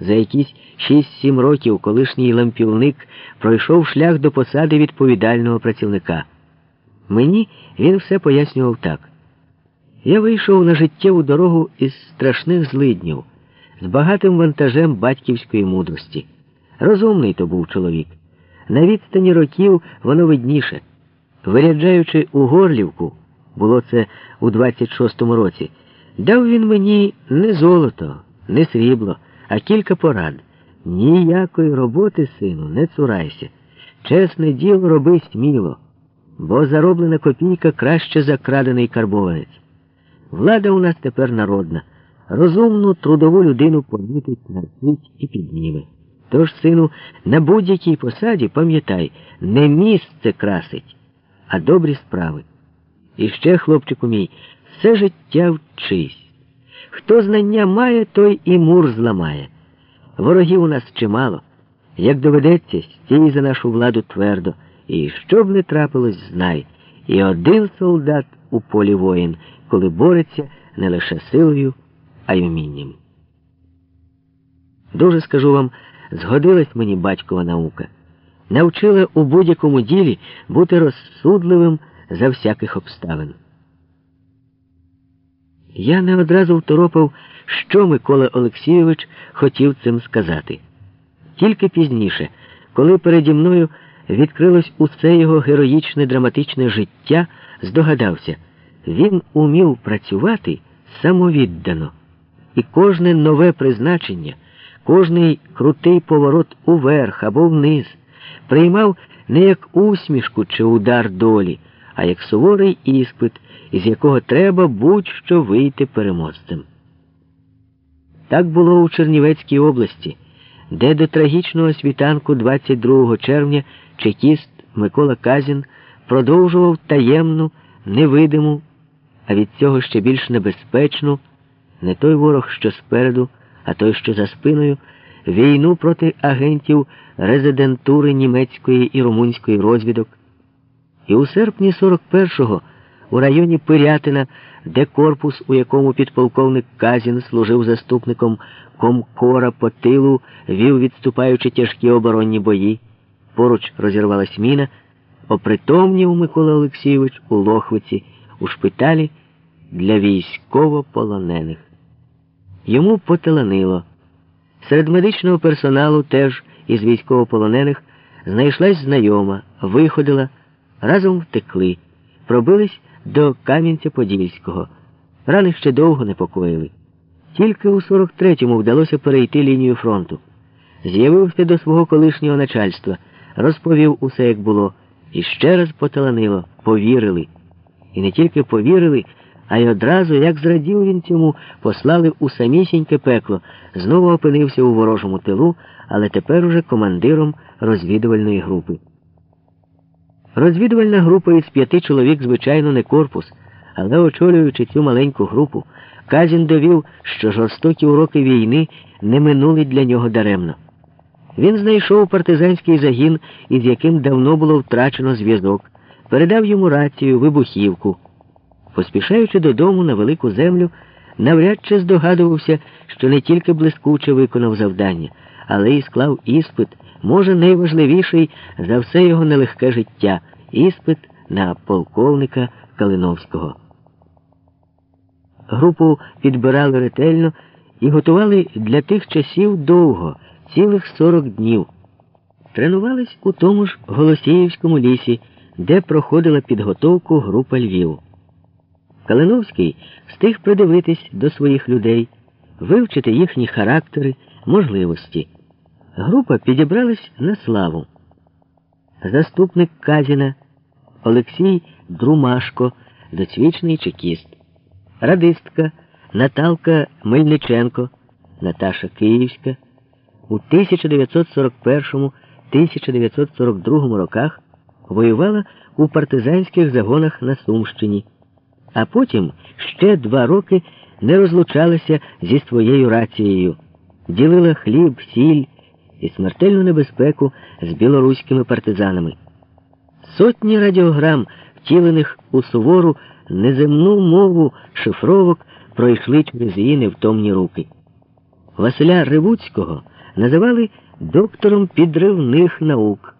За якісь 6-7 років колишній лампівник пройшов шлях до посади відповідального працівника. Мені він все пояснював так. Я вийшов на життєву дорогу із страшних злиднів, з багатим вантажем батьківської мудрості. Розумний то був чоловік. На відстані років воно видніше. Виряджаючи у Горлівку, було це у 26-му році, дав він мені не золото, не срібло, а кілька порад. Ніякої роботи, сину, не цурайся. Чесне діло роби сміло, бо зароблена копійка краще за крадений карбованець. Влада у нас тепер народна. Розумну трудову людину помітить, нарцить і підніме. Тож, сину, на будь-якій посаді пам'ятай, не місце красить, а добрі справи. І ще, хлопчику мій, все життя вчись. Хто знання має, той і мур зламає. Ворогів у нас чимало. Як доведеться, стій за нашу владу твердо, і що б не трапилось, знай. І один солдат у полі воїн, коли бореться не лише силою, а й умінням. Дуже скажу вам, згодилась мені батькова наука. Навчила у будь-якому ділі бути розсудливим за всяких обставин. Я не одразу второпав, що Микола Олексійович хотів цим сказати. Тільки пізніше, коли переді мною відкрилось усе його героїчне драматичне життя, здогадався, він умів працювати самовіддано, і кожне нове призначення, кожний крутий поворот уверх або вниз приймав не як усмішку чи удар долі, а як суворий іспит, із якого треба будь-що вийти переможцем. Так було у Чернівецькій області, де до трагічного світанку 22 червня чекіст Микола Казін продовжував таємну, невидиму, а від цього ще більш небезпечну, не той ворог, що спереду, а той, що за спиною, війну проти агентів резидентури німецької і румунської розвідок. І у серпні 41-го у районі Пирятина, де корпус, у якому підполковник Казін служив заступником комкора по тилу, вів, відступаючи тяжкі оборонні бої, поруч розірвалась міна, опритомнів Микола Олексійович у Лохвиці у шпиталі для військовополонених. Йому поталанило. Серед медичного персоналу теж із військовополонених знайшлась знайома, виходила, разом втекли, пробились до Кам'янця-Подільського. Рани ще довго непокоїли. Тільки у 43-му вдалося перейти лінію фронту. З'явився до свого колишнього начальства, розповів усе, як було, і ще раз поталанило, повірили. І не тільки повірили, а й одразу, як зрадів він цьому, послали у самісіньке пекло, знову опинився у ворожому тилу, але тепер уже командиром розвідувальної групи. Розвідувальна група із п'яти чоловік, звичайно, не корпус, але очолюючи цю маленьку групу, Казін довів, що жорстокі уроки війни не минули для нього даремно. Він знайшов партизанський загін, із яким давно було втрачено зв'язок, передав йому рацію, вибухівку. Поспішаючи додому на велику землю, навряд чи здогадувався, що не тільки блискуче виконав завдання, але й склав іспит, може, найважливіший за все його нелегке життя іспит на полковника Калиновського. Групу підбирали ретельно і готували для тих часів довго, цілих 40 днів. Тренувались у тому ж Голосіївському лісі, де проходила підготовку група Львів. Калиновський встиг придивитись до своїх людей, вивчити їхні характери, можливості. Група підібралась на славу. Заступник Казіна Олексій Друмашко, досвідчений чекіст, радистка Наталка Мельниченко, Наташа Київська. У 1941-1942 роках воювала у партизанських загонах на Сумщині а потім ще два роки не розлучалася зі своєю рацією, ділила хліб, сіль і смертельну небезпеку з білоруськими партизанами. Сотні радіограм, втілених у сувору неземну мову шифровок, пройшли через її невтомні руки. Василя Ревуцького називали доктором підривних наук.